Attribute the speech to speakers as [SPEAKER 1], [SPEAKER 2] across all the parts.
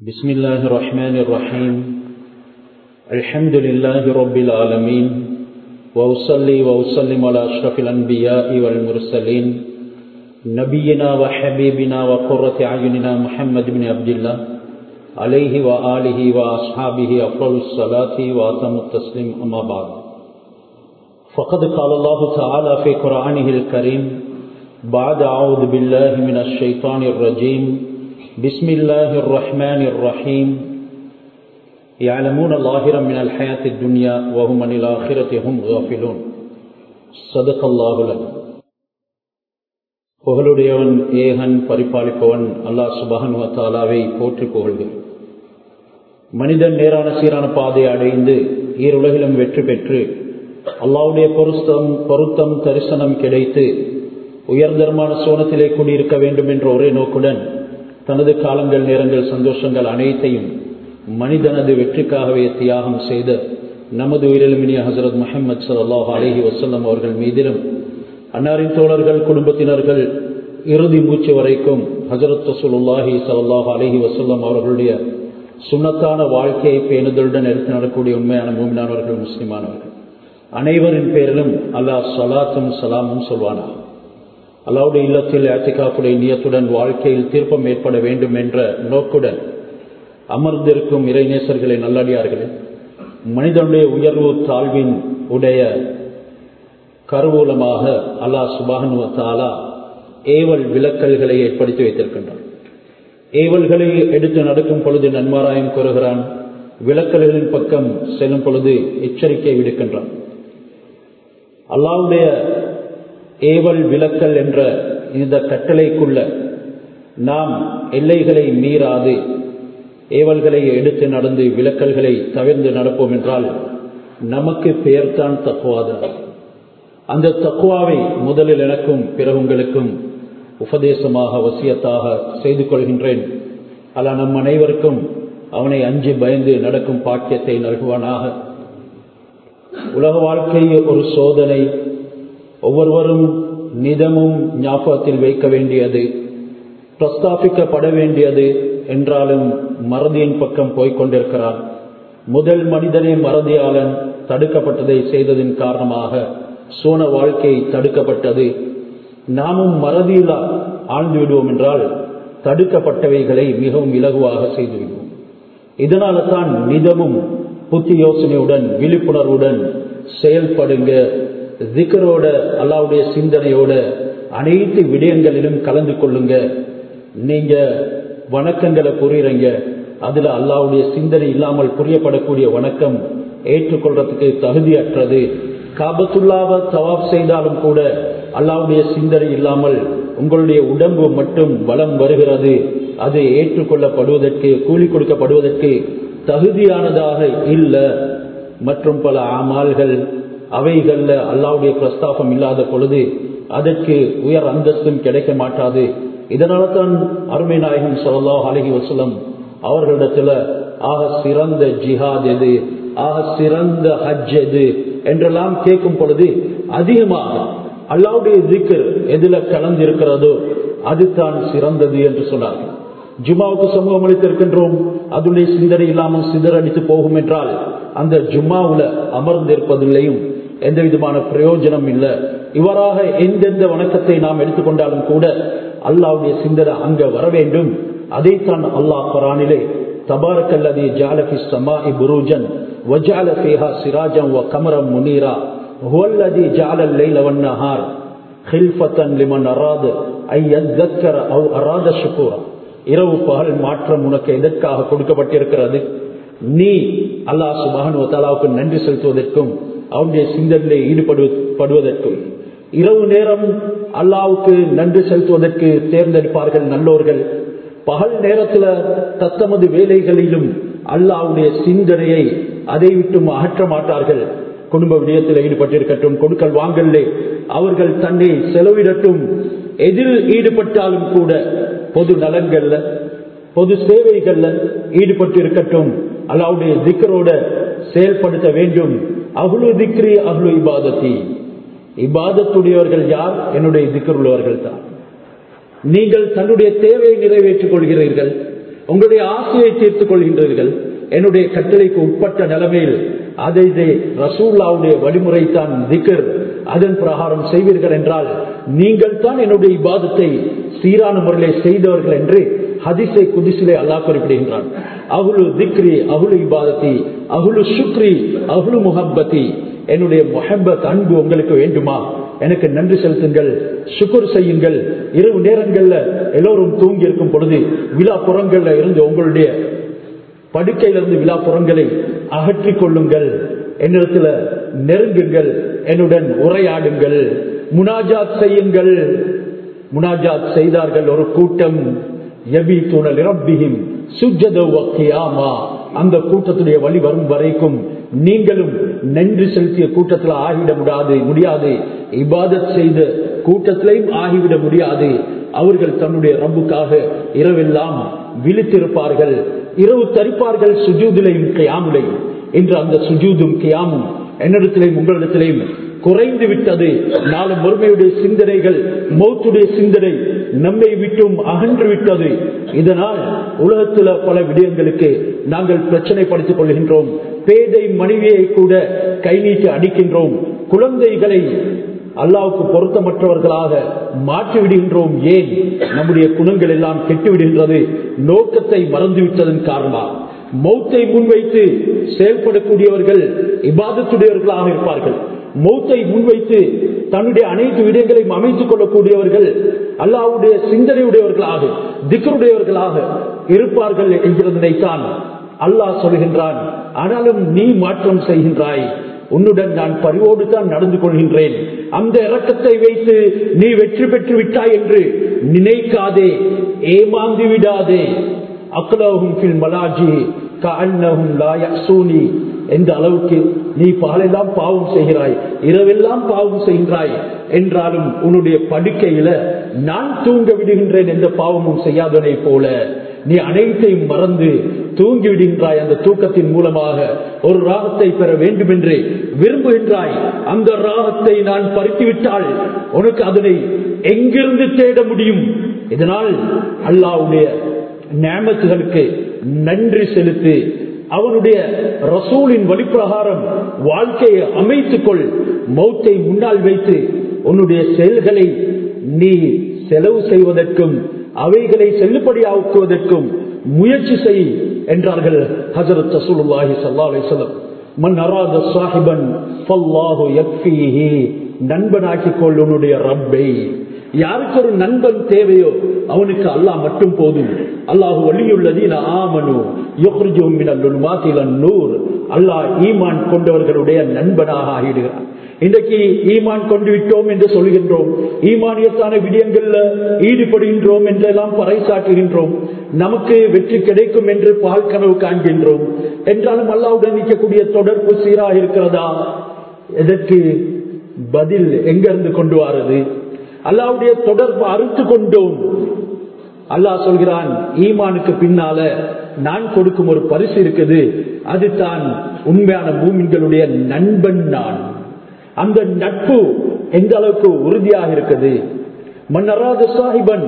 [SPEAKER 1] بسم الله الرحمن الرحيم. الحمد لله رب العالمين وأصلي وأسلم على أشرف الأنبياء والمرسلين نبينا وحبيبنا وقرة أعيننا محمد بن عبد الله عليه وآله وأصحابه أفضل الصلاة وأتم التسليم أما بعد. فقد قال الله تعالى في قرآنه الكريم بعد أعوذ بالله من الشيطان الرجيم بسم الله الرحمن الرحيم يعلمون ظاهرا من الحياة الدنيا وهم عن الآخرة هم غافلون صدق الله لك புகழுடையவன் ஏகன் பரிபாலிப்பவன் அல்லாஹ் சுபஹன் தாலாவை போற்றி புகழ்கிறேன் மனிதன் நேரான சீரான பாதை அடைந்து ஈருலகிலும் வெற்றி பெற்று அல்லாவுடைய பொருத்தம் பொருத்தம் தரிசனம் கிடைத்து உயர்தரமான சோனத்திலே கூடியிருக்க வேண்டும் என்ற ஒரே நோக்குடன் தனது காலங்கள் நேரங்கள் சந்தோஷங்கள் அனைத்தையும் மனிதனது வெற்றிக்காகவே தியாகம் செய்த நமது உயிரிழமினிய ஹசரத் முஹம்மது சல்லாஹ் அலஹி வசல்லம் அவர்கள் மீதிலும் அன்னாரின் தோழர்கள் குடும்பத்தினர்கள் இறுதி மூச்சு வரைக்கும் ஹசரத் ரசூலுல்லாஹி சல்லாஹ் அலஹி வசல்லம் அவர்களுடைய சுண்ணத்தான வாழ்க்கையை பேணுதலுடன் எடுத்து நடக்கூடிய உண்மையான மூமினானவர்கள் முஸ்லிமானவர்கள் அனைவரின் பேரிலும் அல்லாஹ் சலாத்தும் சலாமும் சொல்வானா அல்லாவுடைய இல்லத்தில் அத்திகாப்புடைய நியத்துடன் வாழ்க்கையில் தீர்ப்பம் ஏற்பட வேண்டும் என்ற நோக்குடன் அமர்ந்திருக்கும் இறைநேசர்களை நல்லடியார்களே மனிதனுடைய உயர்வு தாழ்வின் உடைய கருவூலமாக அல்லாஹ் சுபானுவத்தாலா ஏவல் விளக்கல்களை ஏற்படுத்தி வைத்திருக்கின்றான். ஏவல்களை எடுத்து நடக்கும் பொழுது நன்மாராயம் கூறுகிறான் விளக்கல்களின் பக்கம் செல்லும் பொழுது எச்சரிக்கை விடுக்கின்றான். அல்லாவுடைய ஏவல் விளக்கல் என்ற இந்த கட்டளைக்குள்ள நாம் எல்லைகளை மீறாது. ஏவல்களை எடுத்து நடந்து விளக்கல்களை தவிர்ந்து நடப்போம் என்றால் நமக்கு பெயர்தான் தக்குவாதான் அந்த தக்குவாவை முதலில் எனக்கும் பிறகு உங்களுக்கும் உபதேசமாக வசியத்தாக செய்து கொள்கின்றேன். அல்ல நம் அனைவருக்கும் அவனை அஞ்சு பயந்து நடக்கும் பாக்கியத்தை நல்குவானாக. உலக வாழ்க்கை ஒரு சோதனை ஒவ்வொருவரும் நிதமும் ஞாபகத்தில் வைக்க வேண்டியது பிரஸ்தாபிக்கப்பட வேண்டியது என்றாலும் மறதியின் பக்கம் போய்க்கொண்டிருக்கிறான் முதல் மனிதனே மறதியாளன் தடுக்கப்பட்டதை செய்ததின் காரணமாக சூன வாழ்க்கை தடுக்கப்பட்டது. நாமும் மறதியில் ஆழ்ந்து விடுவோம் என்றால் தடுக்கப்பட்டவைகளை மிகவும் இலகுவாக செய்துவிடுவோம். இதனால தான் நிதமும் புத்தி யோசனையுடன் விழிப்புணர்வுடன் செயல்படுங்க திக்கரோட அல்லாவுடைய சிந்தனையோட அனைத்து விடயங்களிலும் கலந்து கொள்ளுங்க. நீங்க வணக்கங்களை புரியுறீங்க அதுல அல்லாவுடைய சிந்தனை இல்லாமல் புரியப்படக்கூடிய வணக்கம் ஏற்றுக்கொள்றதுக்கு தகுதியற்றது. காபத்துள்ளாவ சவாப் செய்தாலும் கூட அல்லாவுடைய சிந்தனை இல்லாமல் உங்களுடைய உடம்பு மட்டும் பலம் வருகிறது. அது ஏற்றுக்கொள்ளப்படுவதற்கு கூலி கொடுக்கப்படுவதற்கு தகுதியானதாக இல்லை. மற்றும் பல ஆமால்கள் அவைகள்ல அல்லாவுடைய பிரஸ்தாபம் இல்லாத பொழுது அதற்கு உயர் அந்தஸ்தும் கிடைக்க மாட்டாது. இதனால தான் அருமை நாயகம் சொல்லா அலஹி வசலம் அவர்களிடத்துல ஆக சிறந்த ஜிஹாத் எது? ஆக சிறந்த ஹஜ் எது? என்றெல்லாம் கேட்கும் பொழுது அதிகமாக அல்லாவுடைய திக்கர் எதுல கலந்து இருக்கிறதோ அதுதான் சிறந்தது என்று சொன்னார்கள். ஜும்மாவுக்கு சமூகம் அளித்திருக்கின்றோம். அதனுடைய சிந்தனை இல்லாமல் சிதறடித்து போகும் என்றால் அந்த ஜும்மாவுல அமர்ந்திருப்பதில்லையும் எந்த விதமான பிரயோஜனம் இல்லை. இவராக எந்தெந்த வணக்கத்தை நாம் எடுத்துக்கொண்டாலும் கூட அல்லாவுடைய சிந்தனை அங்க வர வேண்டும். அதைத்தான் அல்லாஹ் குரானிலே தபாரக்கல்லதி ஜாலபி சமா புரூஜன் வஜால ஃபேஹா சிராஜம் வ கமரம் முனீரா ஹுவல்லதி ஜாலல் லைல வன்னஹார் ஹில்ஃபத்தன் லிமன் அராது ஐ யத்தக்கர அவ் அராத ஷுக்கூரா இரவு பகல் மாற்றம் உனக்கு எதற்காக கொடுக்கப்பட்டிருக்கிறது? நீ அல்லாஹ் சுபானு தாலாவுக்கு நன்றி செலுத்துவதற்கும் அவனுடைய சிந்தனையிலே ஈடுபடுவதற்கும் இரவு நேரம் அல்லாவுக்கு நன்றி செலுத்துவதற்கு தேர்ந்தெடுப்பார்கள் நல்லோர்கள். பகல் நேரத்துல தத்தமது வேலைகளிலும் அல்லாவுடைய சிந்தனையை அதை விட்டும் அகற்ற மாட்டார்கள். குடும்ப விடயத்தில் ஈடுபட்டிருக்கட்டும் கொடுக்கல் வாங்கல்லே அவர்கள் தன்னை செலவிடட்டும். எதில் ஈடுபட்டாலும் கூட பொது நலன்கள்ல பொது சேவைகள்ல ஈடுபட்டு இருக்கட்டும் அல்லாவுடைய திக்கரோட செயல்படுத்த வேண்டும். அகுலு திக்ரி அகுலு இபாதத்தி. இபாதத்துடையவர்கள் யார்? என்னுடைய திக்கர் உள்ளவர்கள் தான் நீங்கள் தன்னுடைய தேவையை நிறைவேற்றிக் கொள்கிறீர்கள். உங்களுடைய ஆசையை தீர்த்துக் கொள்கின்றீர்கள். என்னுடைய கட்டளைக்கு உட்பட்ட நிலைமையில் அதை ரசூல்லாவுடைய வழிமுறை தான் திக்கர் அதன் பிரகாரம் செய்வீர்கள் என்றால் நீங்கள் தான் என்னுடைய இபாதத்தை சீரான முறையிலே செய்தவர்கள் என்று ஹதிசை குதிசிலே அல்லாஹ் குறிப்பிடுகின்றான். அகுலு திக்ரி அகுலு இபாதத்தி. அகுலு சுக்ரி அகுலு முஹப்பத்தி. என்னுடைய முஹப்பத் அன்பு உங்களுக்கு வேண்டுமா? எனக்கு நன்றி செலுத்துங்கள். சுக்குர் செய்யுங்கள். இரவு நேரங்கள்ல எல்லோரும் தூங்கி இருக்கும் பொழுது விழா புறங்கள்ல இருந்து உங்களுடைய படுக்கையிலிருந்து விழா புறங்களை அகற்றிக் கொள்ளுங்கள். என்னிடத்துல நெருங்குங்கள். என்னுடன் உரையாடுங்கள். முனாஜாத் செய்யுங்கள். முனாஜாத் செய்தார்கள் ஒரு கூட்டம். எபி தூணல் ரப்பிஹிம் சுஜதோவக்கியாமா அந்த கூட்டத்துடைய வழி வரும் வரைக்கும் நீங்களும் நன்றி செலுத்திய கூட்டத்தில் ஆகிவிட முடியாது முடியாது. இபாதத் செய்த கூட்டத்திலையும் ஆகிவிட முடியாது. அவர்கள் தன்னுடைய ரம்புக்காக இரவெல்லாம் விழித்திருப்பார்கள். இரவு தரிப்பார்கள் சுஜூதிலையும் கியாமுலையும். என்று அந்த சுஜூதும் கியாமும் என்னிடத்திலையும் உங்களிடத்திலையும் குறைந்து விட்டது. நாலு முருமையுடைய சிந்தனைகள் மௌத்துடைய சிந்தனை நம்மை விட்டும் அகன்று விட்டது. இதனால் உலகத்தில் பல விடயங்களுக்கு நாங்கள் பிரச்சனைப்படுத்திக் கொள்கின்றோம். பேதை மனைவியை கூட கை நீட்டி அடிக்கின்றோம். குழந்தைகளை அல்லாவுக்கு பொருத்தமற்றவர்களாக மாற்றி விடுகின்றோம் ஏன்? நம்முடைய குணங்கள் எல்லாம் கெட்டுவிடுகின்றது. நோக்கத்தை மறந்துவிட்டதன் காரணமாக மௌத்தை முன்வைத்து செயல்படக்கூடியவர்கள் இபாதத்துடையவர்களாக இருப்பார்கள். மௌத்தை முன்வைத்து தன்னுடைய அனைத்து விடயங்களையும் அமைத்துக் கொள்ளக்கூடியவர்கள் அல்லாவுடைய சிந்தனையுடையவர்களாக திக்கருடையவர்களாக இருப்பார்கள் என்கிறதனைத்தான் அல்லாஹ் சொல்கின்றான். ஆனாலும் நீ மாற்றம் செய்கின்றாய். உன்னுடன் நான் பரிவோடு தான் நடந்து கொள்கின்றேன். அந்த இறக்கத்தை வைத்து நீ வெற்றி பெற்று விட்டாய் என்று நினைக்காதே ஏமாந்து விடாதே. அக்லோகும் மலாஜி கஅன்னஹும் லா எந்த அளவுக்கு நீ பாலெல்லாம் பாவம் செய்கிறாய் இரவெல்லாம் பாவம் செய்கிறாய் என்றாலும் உன்னுடைய படுக்கையில நான் தூங்க விடுகின்றேன் எந்த பாவமும் செய்யாதனை போல நீ அனைத்தையும் மறந்து தூங்கி விடுகின்றாய். அந்த தூக்கத்தின் மூலமாக ஒரு ராகத்தை பெற வேண்டும் என்று விரும்புகின்றாய். அந்த ராகத்தை நான் பறித்துவிட்டால் உனக்கு அதனை எங்கிருந்து தேட முடியும்? இதனால் அல்லாவுடைய நேமத்துகளுக்கு நன்றி செலுத்து அவனுடைய ரசூலின் வழிப்பிரகாரம் வாழ்க்கையை அமைத்துக் கொள் மௌத்தை முன்னால் வைத்து உன்னுடைய செயல்களை நீ செலவு செய்வதற்கும் அவைகளை செல்லுபடியாக்குவதற்கும் முயற்சி செய் என்றார்கள் ஹசரத் ரசூலுல்லாஹி ஸல்லல்லாஹு அலைஹி மன் அராத சாஹிபன் ஃபல்லாஹு நண்பனாக்கிக் கொள் உன்னுடைய ரப்பை. யாருக்கு ஒரு நண்பன் தேவையோ அவனுக்கு அல்லாஹ் மட்டும் போதும். அல்லாஹு வழியுள்ளதீன ஆமனு யுக்ரிஜும் அல்லாஹ் ஈமான் கொண்டவர்களுடைய நண்பனாக ஆகிடுகிறான். இன்றைக்கு ஈமான் கொண்டு விட்டோம் என்று சொல்கின்றோம். ஈமானியத்தான விடயங்கள்ல ஈடுபடுகின்றோம் என்றெல்லாம் பறைசாட்டுகின்றோம் நமக்கு வெற்றி கிடைக்கும் என்று பால் கனவு காண்கின்றோம். என்றாலும் அல்லாவுடன் நிற்கக்கூடிய தொடர்பு சீராக இருக்கிறதா? எதற்கு? பதில் எங்கிருந்து கொண்டு வாரது? அல்லாவுடைய தொடர்பு அறுத்து கொண்டோம். அல்லாஹ் சொல்கிறான் ஈமானுக்கு பின்னால நான் கொடுக்கும் ஒரு பரிசு இருக்குது. அதுதான் உண்மையான பூமிகளுடைய நண்பன் நான். அந்த நட்பு எந்த அளவுக்கு உறுதியாக இருக்குது? மன்னராத சாஹிபன்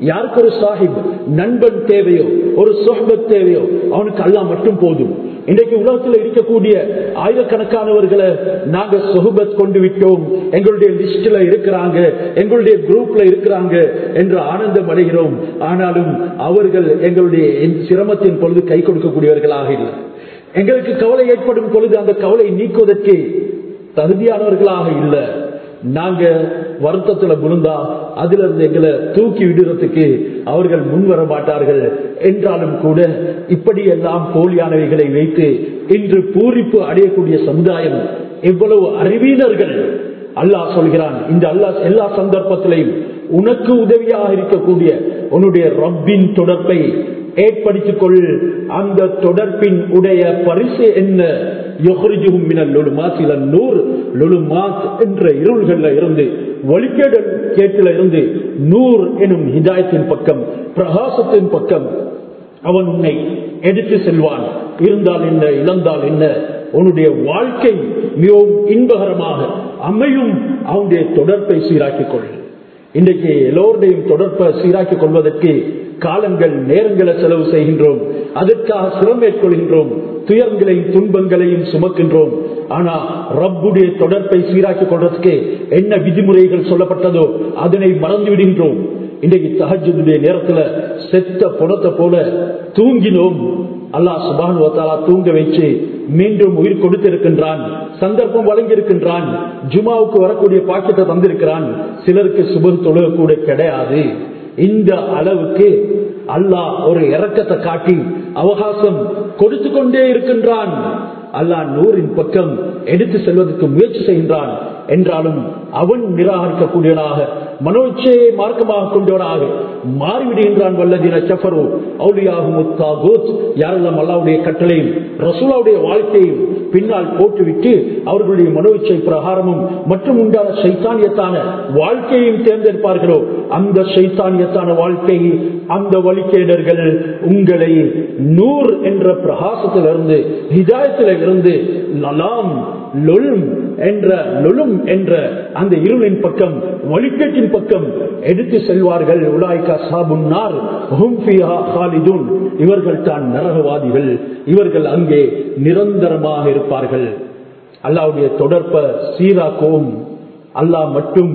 [SPEAKER 1] யாருக்கு ஒரு சாஹிப் நண்பன் தேவையோ ஒரு சொஹபத் தேவையோ அவனுக்கு அல்லா மட்டும் போதும். இன்றைக்கு உலகத்தில் இருக்கக்கூடிய ஆயிரக்கணக்கானவர்களை நாங்க சொகுபத் கொண்டு விட்டோம். எங்களுடைய லிஸ்ட்ல இருக்கிறாங்க. எங்களுடைய குரூப்ல இருக்கிறாங்க என்று ஆனந்தம் அடைகிறோம். ஆனாலும் அவர்கள் எங்களுடைய சிரமத்தின் பொழுது கை கொடுக்கக்கூடியவர்களாக இல்லை. எங்களுக்கு கவலை ஏற்படும் பொழுது அந்த கவலை நீக்குவதற்கு தகுதியானவர்களாக இல்லை. நாங்க வருத்தத்துல விழுந்தா அதுல இருந்து எங்களை தூக்கி விடுறதுக்கு அவர்கள் முன் வர மாட்டார்கள். என்றாலும் கூட இப்படி எல்லாம் போலியானவைகளை வைத்து இன்று பூரிப்பு அடையக்கூடிய சமுதாயம் எவ்வளவு அறிவீனர்கள். அல்லாஹ் சொல்கிறான் இந்த அல்லாஹ் எல்லா சந்தர்ப்பத்திலையும் உனக்கு உதவியாக இருக்கக்கூடிய உன்னுடைய ரப்பின் தொடர்பை ஏற்படுத்திக் கொள் அந்த தொடர்பின் உடைய பரிசு என்ன? என்ற இருள்கள்ல இருந்து ஒளிக்கேடு கேட்டில இருந்து நூர் எனும் ஹிதாயத்தின் பக்கம் பிரகாசத்தின் பக்கம் அவன் உன்னை எடுத்து செல்வான். இருந்தால் என்ன இழந்தால் என்ன? உன்னுடைய வாழ்க்கை மிகவும் இன்பகரமாக அமையும். அவனுடைய தொடர்பை சீராக்கிக் கொள். இன்றைக்கு எல்லோருடையும் தொடர்பை சீராக்கிக் கொள்வதற்கு காலங்கள் நேரங்களை செலவு செய்கின்றோம். அதற்காக சிரம் மேற்கொள்கின்றோம். துயரங்களையும் துன்பங்களையும் சுமக்கின்றோம். ஆனா ரப்புடைய தொடர்பை சீராக்கிக் கொள்றதுக்கு என்ன விதிமுறைகள் சொல்லப்பட்டதோ அதனை மறந்து விடுகின்றோம் இன்றைக்கு தகஜுடைய நேரத்துல செத்த புணத்தை போல தூங்கினோம். அல்லாஹ் சுபானுவத்தாலா தூங்க வச்சு மீண்டும் உயிர் கொடுத்திருக்கின்றான் சந்தர்ப்பம் வழங்கி இருக்கின்றான் ஜுமாவுக்கு வரக்கூடிய பாக்கியத்தை தந்திருக்கிறான். சிலருக்கு சுபம் தொழுக கூட கிடையாது. இந்த அளவுக்கு அல்லாஹ் ஒரு இறக்கத்தை காட்டி அவகாசம் கொடுத்து கொண்டே இருக்கின்றான். அல்லாஹ் நூறின் பக்கம் எடுத்து செல்வதற்கு முயற்சி செய்கின்றான். என்றாலும் அவன் நிராகரிக்கக்கூடியவனாக மனோச்சையை மார்க்கமாக கொண்டவனாக மாறிவிடுகின்றான் வல்லதின சஃபரோ அவுலியாகும் முத்தாகூத் யாரெல்லாம் அல்லாவுடைய கட்டளையும் ரசூலாவுடைய வாழ்க்கையும் பின்னால் போட்டுவிட்டு அவர்களுடைய மனோச்சை பிரகாரமும் மற்றும் உண்டான சைத்தானியத்தான வாழ்க்கையையும் தேர்ந்தெடுப்பார்களோ அந்த சைத்தானியத்தான வாழ்க்கையை அந்த வழிகேடர்கள் உங்களை நூர் என்ற பிரகாசத்திலிருந்து ஹிதாயத்தில இருந்து லலாம் லொலும் என்ற லொலும் என்ற அந்த இருளின் பக்கம் வழிகேட்டின் பக்கம் எடுத்து செல்வார்கள் உலாய்கா சாபுன்னார் இவர்கள் தான் நரகவாதிகள். இவர்கள் அங்கே நிரந்தரமாக இருப்பார்கள். அல்லாவுடைய தொடர்ப சீராக்கவும் அல்லாஹ் மட்டும்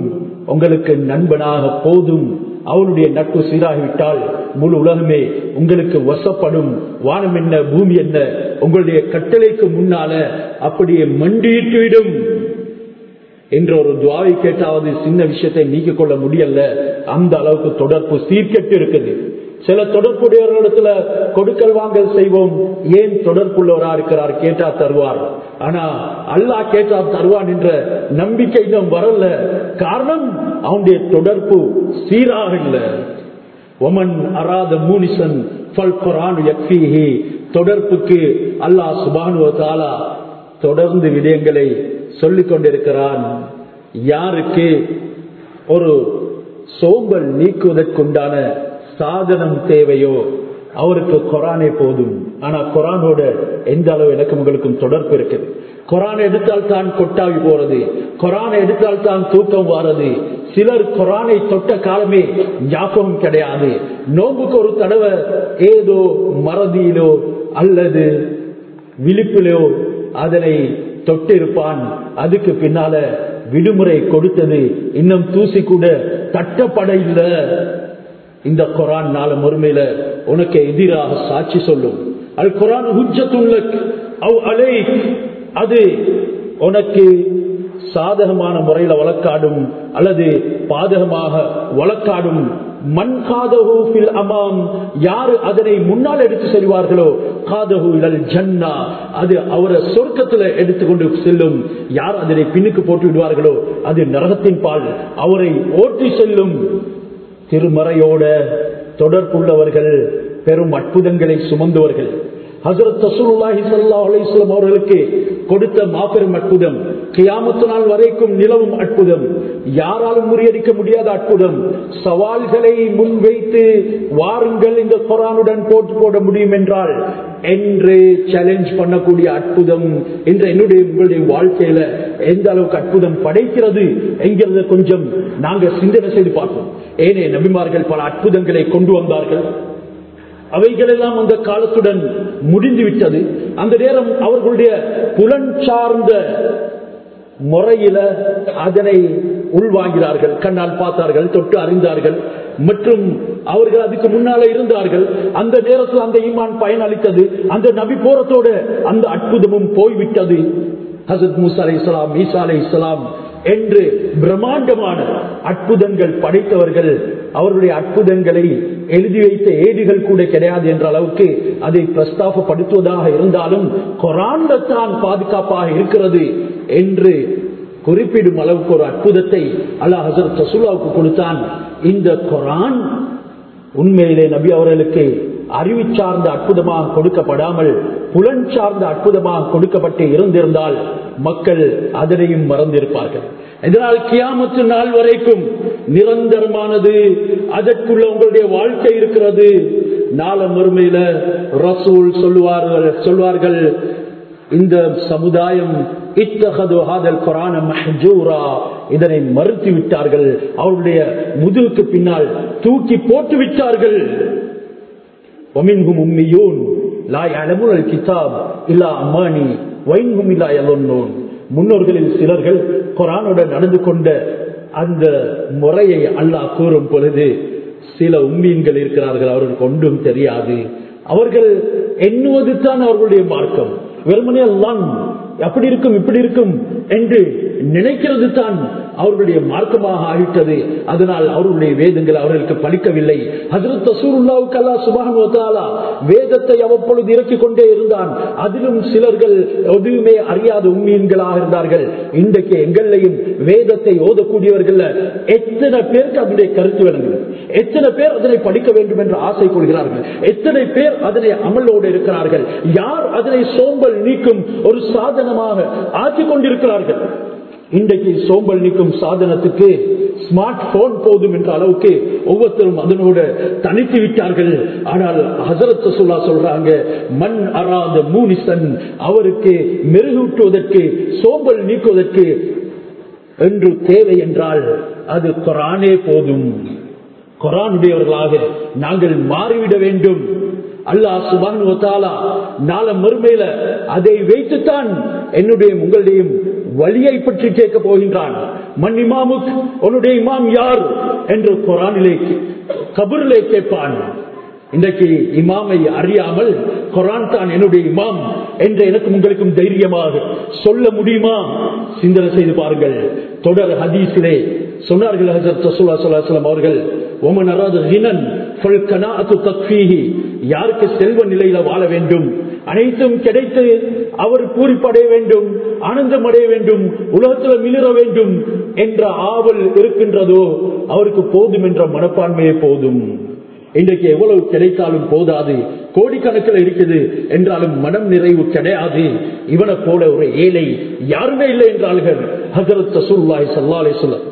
[SPEAKER 1] உங்களுக்கு நண்பனாக போதும். அவனுடைய நட்பு சீராகிவிட்டால் முழு உலகமே உங்களுக்கு வசப்படும். வானம் என்ன பூமி என்ன உங்களுடைய கட்டளைக்கு முன்னால அப்படியே மண்டியிட்டுவிடும் என்ற ஒரு துவாவை கேட்டாவது சின்ன விஷயத்தை நீக்கிக் கொள்ள முடியல அந்த அளவுக்கு தொடர்பு சீர்கெட்டு இருக்குது. சில தொடர்புடையவர்களிடத்துல கொடுக்கல் வாங்கல் செய்வோம். ஏன் தொடர்புள்ளவரா இருக்கிறார்? கேட்டா தருவார். ஆனா அல்லா கேட்டா தருவான் என்ற நம்பிக்கை இன்னும் வரல காரணம் அவனுடைய தொடர்பு சீராக இல்லை. ஒமன் அராத மூனிசன் தொடர்புக்கு அல்லாஹ் சுபானுவ தாலா தொடர்ந்து விடயங்களை சொல்லிக் கொண்டிருக்கிறான் யாருக்கு? ஒரு சோம்பல் நீக்குவதற்குண்டான சாதனம் தேவையோ? அவருக்கு கொரானே போதும். ஆனா கொரானோட எந்த அளவு எனக்கும் உங்களுக்கும் தொடர்பு இருக்குது? கொரானை எடுத்தால் தான் கொட்டாவி போறது. கொரானை எடுத்தால் தான் தூக்கம் வாரது. சிலர் கொரானை தொட்ட காலமே ஞாபகம் கிடையாது. நோம்புக்கு ஒரு தடவை ஏதோ மறதியிலோ அல்லது விழிப்பிலோ அதனை தொட்டிருப்பான். அதுக்கு பின்னால விடுமுறை கொடுத்தது இன்னும் தூசி கூட தட்டப்பட இல்லை இந்த குரான் நாள மறுமையில உனக்கு எதிராக சாட்சி சொல்லும். அல் குரான் அவ் அலை அது உனக்கு சாதகமான முறையில வழக்காடும் அல்லது பாதகமாக வழக்காடும். அமாம். யாரு அதனை முன்னால் எடுத்து செல்வார்களோ? காதஹு இலல் ஜன்னா. அது அவரை சொர்க்கத்துல எடுத்துக்கொண்டு செல்லும். யார் அதனை பின்னுக்கு போட்டு விடுவார்களோ? அது நரகத்தின் பால். அவரை ஓட்டி செல்லும். திருமறையோட தொடர்புள்ளவர்கள் பெரும் அற்புதங்களை சுமந்தவர்கள். ஹசரத் ரசூலுல்லாஹி அவர்களுக்கு கொடுத்த மாபெரும் அற்புதம் கியாமத்து நாள் வரைக்கும் நிலவும் அற்புதம் யாராலும் முறியடிக்க முடியாத அற்புதம் சவால்களை முன்வைத்து வாருங்கள் இந்த கொரானுடன் போட்டு போட முடியும் என்றால் என்று சேலஞ்ச் பண்ணக்கூடிய அற்புதம் என்ற என்னுடைய உங்களுடைய வாழ்க்கையில எந்த அளவுக்கு அற்புதம் படைக்கிறது என்கிறத கொஞ்சம் நாங்க சிந்தனை செய்து பார்ப்போம். ஏனே நபிமார்கள் பல அற்புதங்களை கொண்டு வந்தார்கள். அவைகளெல்லாம் அந்த காலத்துடன் முடிந்துவிட்டது. அந்த நேரம் அவர்களுடைய புலன் சார்ந்த முறையில அதனை உள்வாங்கிறார்கள் கண்ணால் பார்த்தார்கள் தொட்டு அறிந்தார்கள் மற்றும் அவர்கள் அதுக்கு முன்னால இருந்தார்கள். அந்த நேரத்தில் அந்த ஈமான் பயனளித்தது. அந்த நபி போரத்தோடு அந்த அற்புதமும் போய்விட்டது. ஹசத் மூசா அலை இஸ்லாம் ஈசா அலை இஸ்லாம் என்று பிரம்மாண்டமான அற்புதங்கள் படைத்தவர்கள் அவர்களுடைய அற்புதங்களை எழுதி வைத்த ஏடுகள் கூட கிடையாது என்ற அளவுக்கு அதை பிரஸ்தாபப்படுத்துவதாக இருந்தாலும் கொரான்ல தான் பாதுகாப்பாக இருக்கிறது என்று குறிப்பிடும் அளவுக்கு ஒரு அற்புதத்தை அல்லாஹ் ஹசரத் ரசூலாவுக்கு கொடுத்தான். இந்த கொரான் உண்மையிலே நபி அவர்களுக்கு அறிவு சார்ந்த அற்புதமாக கொடுக்கப்படாமல் புலன் சார்ந்த அற்புதமாக கொடுக்கப்பட்டு இருந்திருந்தால் மக்கள் அதனையும் மறந்திருப்பார்கள். இதனால் கியாமத்து நாள் வரைக்கும் நிரந்தரமானது அதற்குள்ள உங்களுடைய வாழ்க்கை இருக்கிறது. நாள மறுமையில ரசூல் சொல்லுவார்கள் சொல்வார்கள் இந்த சமுதாயம் இதனை மறுத்து விட்டார்கள் அவருடைய முதுகுக்கு பின்னால் தூக்கி போட்டு விட்டார்கள் ومنهم أميون لا يعلمون الكتاب இல்லா அம்மானி وإنهم إلا யலொன்னோன் முன்னோர்களில் சிலர்கள் குரானுடன் நடந்து கொண்ட அந்த முறையை அல்லாஹ் கூறும் பொழுது சில உம்மீன்கள் இருக்கிறார்கள் அவர்களுக்கு ஒன்றும் தெரியாது. அவர்கள் எண்ணுவது தான் அவர்களுடைய மார்க்கம். வெறுமனே அல்லான் அப்படி இருக்கும் இப்படி இருக்கும் என்று நினைக்கிறது தான் அவர்களுடைய மார்க்கமாக ஆகிட்டது. அதனால் அவர்களுடைய வேதங்கள் அவர்களுக்கு பலிக்கவில்லை. ஹசரத் தசூருல்லாவுக்கு அல்லா சுபானுவத்தாலா வேதத்தை அவ்வப்பொழுது இறக்கிக் கொண்டே இருந்தான். அதிலும் சிலர்கள் எதுவுமே அறியாத உண்மையின்களாக இருந்தார்கள். இன்றைக்கு எங்களையும் வேதத்தை ஓதக்கூடியவர்கள் எத்தனை பேருக்கு அதனுடைய கருத்து விளங்குது எத்தனை பேர் அதனை படிக்க வேண்டும் என்று ஆசை கொள்கிறார்கள்? எத்தனை பேர் அதனை அமலோடு இருக்கிறார்கள்? யார் அதனை சோம்பல் நீக்கும் ஒரு சாதனமாக ஆக்கிக் கொண்டிருக்கிறார்கள்? இன்றைக்கு சோம்பல் நீக்கும் சாதனத்துக்கு ஸ்மார்ட் போன் போதும் என்ற அளவுக்கு ஒவ்வொருத்தரும் அதனோட தனித்து விட்டார்கள். ஆனால் ஹசரத் சொல்லா சொல்றாங்க மண் அறாத மூனிசன் அவருக்கு மெருகூட்டுவதற்கு சோம்பல் நீக்குவதற்கு என்று தேவை என்றால் அது குரானே போதும். கொரானுடையவர்களாக நாங்கள் மாறிவிட வேண்டும். அல்லாஹ் சுபானுவத்தாலா நாள மறுமையில அதை வைத்துத்தான் என்னுடைய உங்களுடையும் வழியை பற்றி கேட்க போகின்றான். மண் இமாமுக் உன்னுடைய இமாம் யார் என்று குரானிலே கபூரிலே கேட்பான். இன்றைக்கு இமாமை அறியாமல் குரான் தான் என்னுடைய இமாம் என்று எனக்கும் உங்களுக்கும் தைரியமாக சொல்ல முடியுமா? சிந்தனை செய்து பாருங்கள். தொடர் ஹதீஸிலே சொன்னார்கள் அவர்கள் யாருக்கு செல்வ நிலையில வாழ வேண்டும்? அனைத்தும் கிடைத்து அவர் பூரிப்படைய வேண்டும் ஆனந்தம் அடைய வேண்டும் உலகத்தில் மிளிர வேண்டும் என்ற ஆவல் இருக்கின்றதோ அவருக்கு போதும் என்ற மனப்பான்மையே போதும். இன்றைக்கு எவ்வளவு கிடைத்தாலும் போதாது கோடிக்கணக்கில் இருக்குது. என்றாலும் மனம் நிறைவு கிடையாது. இவனை போல ஒரு ஏழை யாருமே இல்லை என்றார்கள். ஹசரத் ரசூலுல்லாஹி ஸல்லல்லாஹு அலைஹி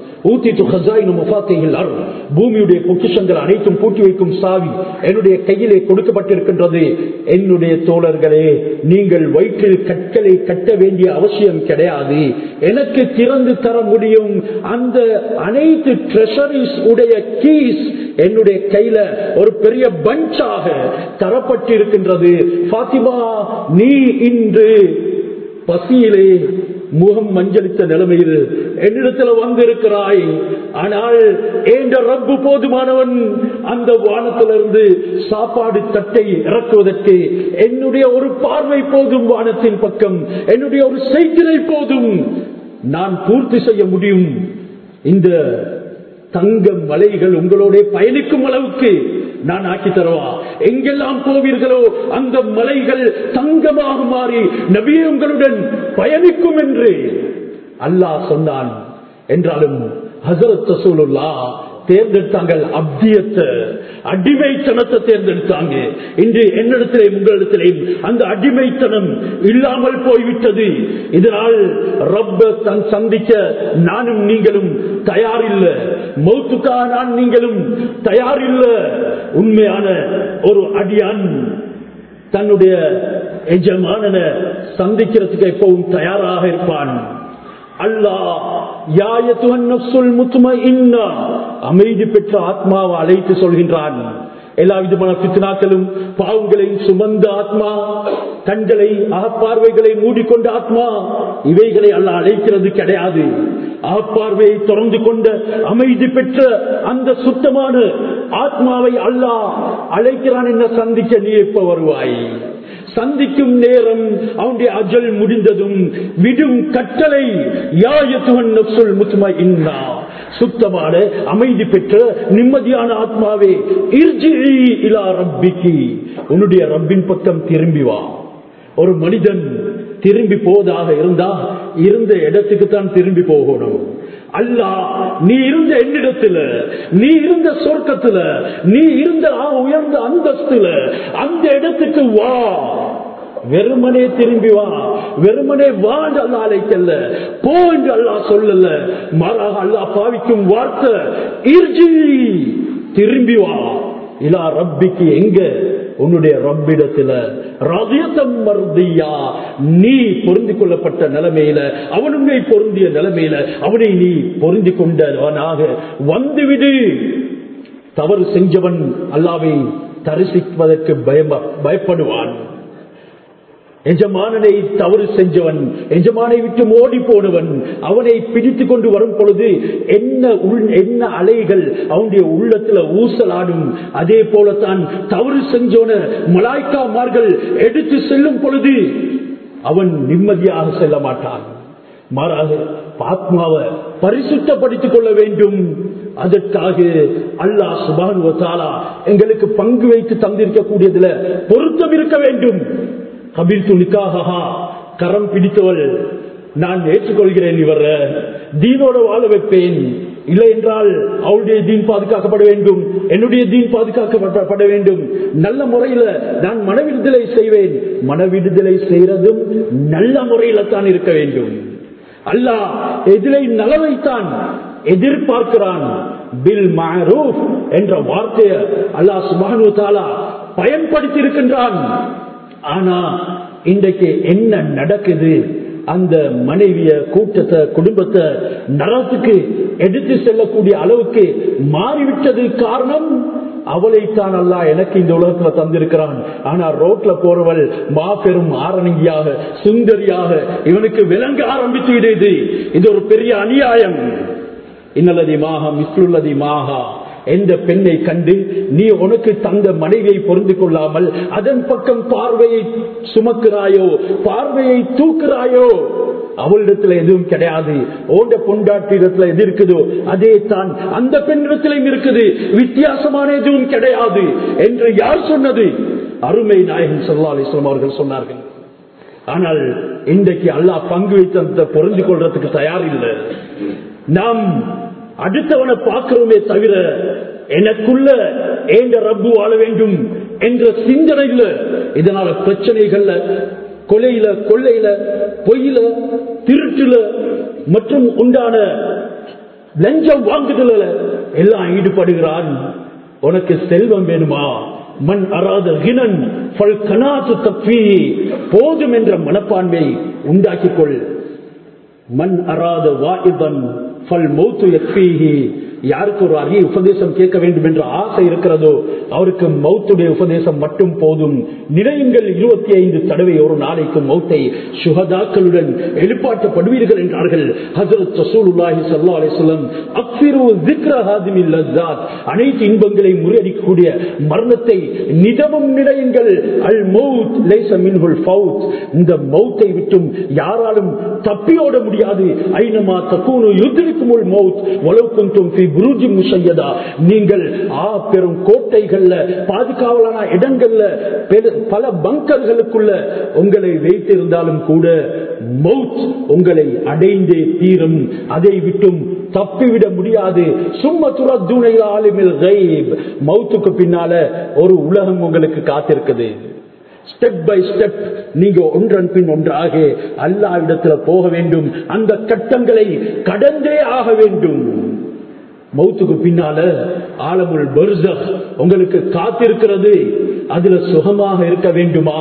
[SPEAKER 1] பூமியுடைய பொக்கிஷங்கள் அனைத்தும் பூட்டி வைக்கும் சாவி என்னுடைய கையிலே கொடுக்கப்பட்டிருக்கின்றது. என்னுடைய தோழர்களே நீங்கள் வயிற்றில் கற்களை கட்ட வேண்டிய அவசியம் கிடையாது. எனக்கு திறந்து தர முடியும். அந்த அனைத்து ட்ரெஷரிஸ் உடைய கீஸ் என்னுடைய கையில ஒரு பெரிய பஞ்சாக தரப்பட்டிருக்கின்றது. பாத்திமா நீ இன்று பசியிலே முகம் மஞ்சளித்த நிலைமையில் என்னிடத்துல வந்திருக்கிறாய். ஆனால் ஏண்ட ரப்பு போதுமானவன் அந்த வானத்திலிருந்து சாப்பாடு தட்டை இறக்குவதற்கு என்னுடைய ஒரு பார்வை போதும் வானத்தின் பக்கம். என்னுடைய ஒரு செய்தினை போதும். நான் பூர்த்தி செய்ய முடியும். இந்த தங்கம் மலைகள் உங்களோட பயணிக்கும் அளவுக்கு நான் ஆக்கி தருவா. எங்கெல்லாம் போவீர்களோ அந்த மலைகள் தங்கமாக மாறி நபியே உங்களுடன் பயணிக்கும் என்று அல்லாஹ் சொன்னான். என்றாலும் ஹசரத் ரசூலுல்லா தேர்ந்தெடுத்தாங்கள். அப்தியத்தை அடிமைத்தனத்தை தேர்ந்தெடுத்தாங்க. இன்று என்னிடத்திலே உங்களிடத்திலேயும் அந்த அடிமைத்தனம் இல்லாமல் போய்விட்டது. இதனால் ரப்ப தன் சந்திக்க நானும் நீங்களும் தயாரில்லை. மௌத்துக்காக நான் நீங்களும் தயாரில்ல. உண்மையான ஒரு அடியான் தன்னுடைய எஜமானனை சந்திக்கிறதுக்கு எப்பவும் தயாராக இருப்பான். அமைதி பெற்ற ஆத்மாவை அழைத்து சொல்கின்றான். எல்லா விதமான பித்னாக்களும் பாவங்களையும் சுமந்த ஆத்மா கண்களை அகப்பார்வைகளை மூடிக்கொண்ட ஆத்மா இவைகளை அல்ல அழைக்கிறது கிடையாது. அகப்பார்வையை தொடர்ந்து கொண்ட அமைதி பெற்ற அந்த சுத்தமான ஆத்மாவை அல்லாஹ் அழைக்கிறான் என்ன சந்திக்க நீ எப்ப வருவாய்? சந்திக்கும் நேரம் அவனுடைய அஜல் முடிந்ததும் விடும் கட்டளை யாயத்துவன் நப்சுல் முத்துமா இன்னா சுத்தமான அமைதி பெற்ற நிம்மதியான ஆத்மாவே இர்ஜி இலா ரப்பிக்கு. உன்னுடைய ரப்பின் பக்கம் திரும்பி வா. ஒரு மனிதன் திரும்பி போவதாக இருந்தா இருந்த இடத்துக்கு தான் திரும்பி போகணும். அல்ல நீ இருந்த என்னிடத்துல நீ இருந்த சொர்க்கத்துல நீ இருந்த உயர்ந்த அந்தஸ்துல அந்த இடத்துக்கு வா. வெறுமனே திரும்பி வா. வெறுமனே வா என்று அல்லா அழைக்கல்ல போ என்று அல்லா சொல்லல. மாறாக அல்லா பாவிக்கும் வார்த்தை திரும்பி வா. இலா ரப்பிக்கு எங்க உன்னுடைய ரப்பிடத்துல ரதியத்தம் மருதியா. நீ பொருந்தி கொள்ளப்பட்ட நிலைமையில அவனுமே பொருந்திய நிலைமையில அவனை நீ பொருந்தி கொண்டவனாக வந்துவிடு. தவறு செஞ்சவன் அல்லாவை தரிசிப்பதற்கு பயம பயப்படுவான். எஜமானனை தவறு செஞ்சவன் எஜமானை விட்டு ஓடி போனவன் அவனை பிடித்து கொண்டு வரும் பொழுது என்ன உள் என்ன அலைகள் அவனுடைய உள்ளத்துல ஊசலாடும். அதே போலத்தான் தவறு செஞ்சோன மலாய்க்காமார்கள் எடுத்து செல்லும் பொழுது அவன் நிம்மதியாக செல்ல மாட்டான். மாறாக பாத்மாவை பரிசுத்தப்படுத்திக் கொள்ள வேண்டும். அதற்காக அல்லாஹ் சுபான் எங்களுக்கு பங்கு வைத்து தந்திருக்கக்கூடியதுல பொருத்தம் இருக்க வேண்டும். கபில் துணிக்காக கரம் பிடித்தவள். நான் ஏற்றுக்கொள்கிறேன் இவர. தீனோட வாழ வைப்பேன். இல்லை என்றால் அவளுடைய தீன் பாதுகாக்கப்பட வேண்டும். என்னுடைய தீன் பாதுகாக்கப்பட வேண்டும். நல்ல முறையில நான் மன விடுதலை செய்வேன். மன விடுதலை செய்யறதும் நல்ல முறையில தான் இருக்க வேண்டும். அல்லாஹ் எதிரை நலவைத்தான். எதிர்பார்க்கிறான். பில் மாரூப் என்ற வார்த்தையை அல்லாஹ் சுபானு தாலா பயன்படுத்தி இருக்கின்றான் ஆனா இன்றைக்கு என்ன நடக்குது? அந்த மனைவிய கூட்டத்தை குடும்பத்தை நரத்துக்கு எடுத்து செல்லக்கூடிய அளவுக்கு மாறிவிட்டது காரணம் அவளைத்தான் அல்லா எனக்கு இந்த உலகத்துல தந்திருக்கிறான். ஆனா ரோட்ல போறவள் மாபெரும் ஆரணியாக சுந்தரியாக இவனுக்கு விளங்க ஆரம்பித்து விடுது. இது ஒரு பெரிய அநியாயம். இன்னலதி மாகா மிஸ்லுள்ளதி மாகா எந்த பெண்ணை கண்டு நீ உனக்கு தந்த மனைவியை பொருந்து கொள்ளாமல் அதன் பக்கம் பார்வையை சுமக்கிறாயோ பார்வையை தூக்குறாயோ அவளிடத்துல எதுவும் கிடையாது. ஓண்ட பொண்டாட்டி இடத்துல எது இருக்குதோ அதே தான் அந்த பெண்ணிடத்திலும் இருக்குது. வித்தியாசமான எதுவும் கிடையாது என்று யார் சொன்னது? அருமை நாயகன் சொல்லா அலிஸ்லாம் அவர்கள் சொன்னார்கள். ஆனால் இன்றைக்கு அல்லாஹ் பங்கு வைத்த புரிஞ்சு கொள்றதுக்கு தயார் இல்லை. நாம் அடுத்தவனை பார்க்கிறோமே தவிர எனக்குள்ள ஏண்ட ரப்பு வாழ வேண்டும் என்ற சிந்தனையில இதனால பிரச்சனைகள்ல கொலையில கொள்ளையில பொய்யில திருட்டுல மற்றும் உண்டான லஞ்சம் வாங்குதல எல்லாம் ஈடுபடுகிறான். உனக்கு செல்வம் வேணுமா? மண் அறாத கிணன் தப்பி போதும் என்ற மனப்பான்மை உண்டாக்கிக் கொள் மண் அறாத வாயுதன் ஃபல் மௌத்து எப்பீஹி யாருக்கு ஒரு அரிய உபதேசம் கேட்க வேண்டும் என்ற ஆசை இருக்கிறதோ அவருக்கு மௌத்துடைய உபதேசம் மட்டும் போதும். நிலையங்கள் இருபத்தி ஐந்து தடவை ஒரு நாளைக்கு மௌத்தை சுகதாக்களுடன் எழுப்பாட்டப்படுவீர்கள் என்றார்கள். ஹசரத் ரசூலுல்லாஹி ஸல்லல்லாஹு அலைஹி வஸல்லம் அக்ஸிரு லஸ்ஸாத் அனைத்து இன்பங்களை முறியடிக்கக்கூடிய மரணத்தை நிதமும் நிலையங்கள் அல் மௌத் லைஸ மின்ஹுல் ஃபவுத் இந்த மௌத்தை விட்டும் யாராலும் தப்பியோட முடியாது. ஐனமா தக்கூனு யுத்ரிக்குமுல் மௌத் வலவ் குன்தும் நீங்கள் ஆ பெரும் கோட்டைகள்ல பாதுகாவலான இடங்கள்ல பல பங்கர்களுக்குள்ள உங்களை வைத்திருந்தாலும் கூட உங்களை அடைந்தே தீரும். அதை விட்டும் தப்பிவிட முடியாது. சும்மா துறத்துணையில் பின்னால ஒரு உலகம் உங்களுக்கு காத்திருக்குது. ஸ்டெப் பை ஸ்டெப் நீங்க ஒன்றன் பின் ஒன்றாக அல்லா இடத்துல போக வேண்டும். அந்த கட்டங்களை கடந்தே ஆக வேண்டும். மௌத்துக்கு பின்னால ஆலமுல் பர்சக் உங்களுக்கு காத்திருக்கிறது. அதுல சுகமாக இருக்க வேண்டுமா?